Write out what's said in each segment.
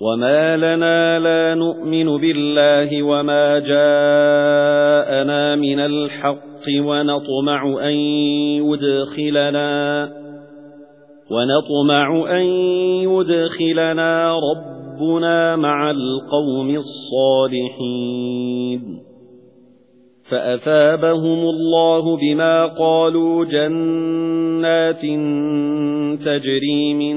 وَمَا لَنَا لَا نُؤْمِنُ بِاللَّهِ وَمَا جَاءَنَا مِنَ الْحَقِّ وَنَطْمَعُ أَن يُدْخِلَنَا وَنَطْمَعُ أَن يُدْخِلَنَا رَبُّنَا مَعَ الْقَوْمِ الصَّالِحِينَ فَأَثَابَهُمُ اللَّهُ بِمَا قَالُوا جَنَّاتٍ تَجْرِي مِن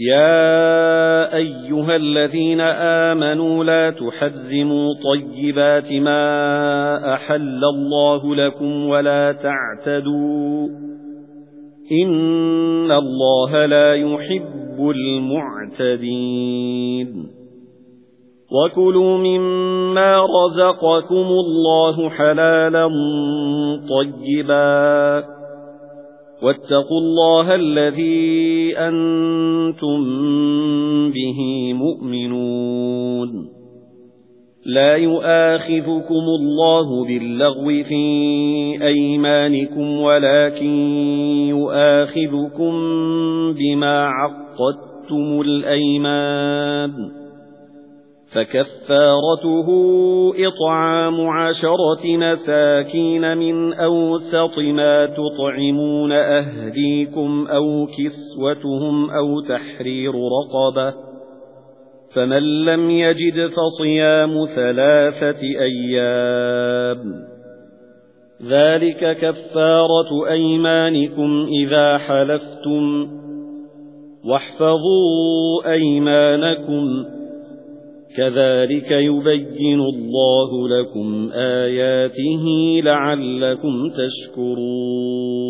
يَا أَيُّهَا الَّذِينَ آمَنُوا لَا تُحَرِّمُوا طَيِّبَاتِ مَا أَحَلَّ اللَّهُ لَكُمْ وَلَا تَعْتَدُوا إِنَّ اللَّهَ لَا يُحِبُّ الْمُعْتَدِينَ. وَكُلُوا مِمَّا رَزَقَكُمُ اللَّهُ حَلَالًا طَيِّبًا. وَاتَّقُوا اللَّهَ الَّذِي أَنْتُمْ بِهِ مُؤْمِنُونَ. لَا يُؤَاخِذُكُمُ اللَّهُ بِاللَّغْوِ فِي أَيْمَانِكُمْ وَلَكِنْ يُؤَاخِذُكُم بِمَا عَقَّدتُّمُ الْأَيْمَانَ. فَكَفَّارَتُهُ إِطْعَامُ عَشَرَةِ مَسَاكِينَ مِنْ أَوْسَطِ مَا تُطْعِمُونَ أَهْلِيكُمْ أَوْ كِسْوَتُهُمْ أَوْ تَحْرِيرُ رَقَبَةٍ فَمَن لَّمْ يَجِدْ فَصِيَامُ ثَلَاثَةِ أَيَّامٍ ذَلِكَ كَفَّارَةُ أَيْمَانِكُمْ إِذَا حَلَفْتُمْ وَاحْفَظُوا أَيْمَانَكُمْ كَذَلِكَ يُبَيِّنُ اللَّهُ لَكُمْ آيَاتِهِ لَعَلَّكُمْ تَشْكُرُونَ.